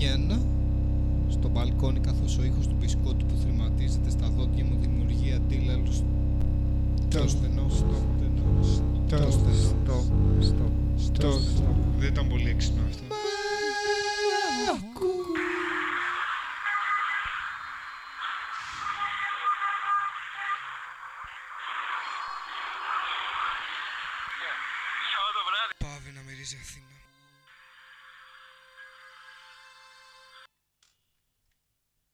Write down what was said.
Βιέννα στο μπαλκόνι καθώς ο ήχος του μπισκότου που θρηματίζεται στα δόντια μου δημιουργεί αντίλαλους το στενό, στο στενό, στο στενό, Δεν ήταν πολύ έξυπνο αυτό. Πάβει να μυρίζει Αθήνα.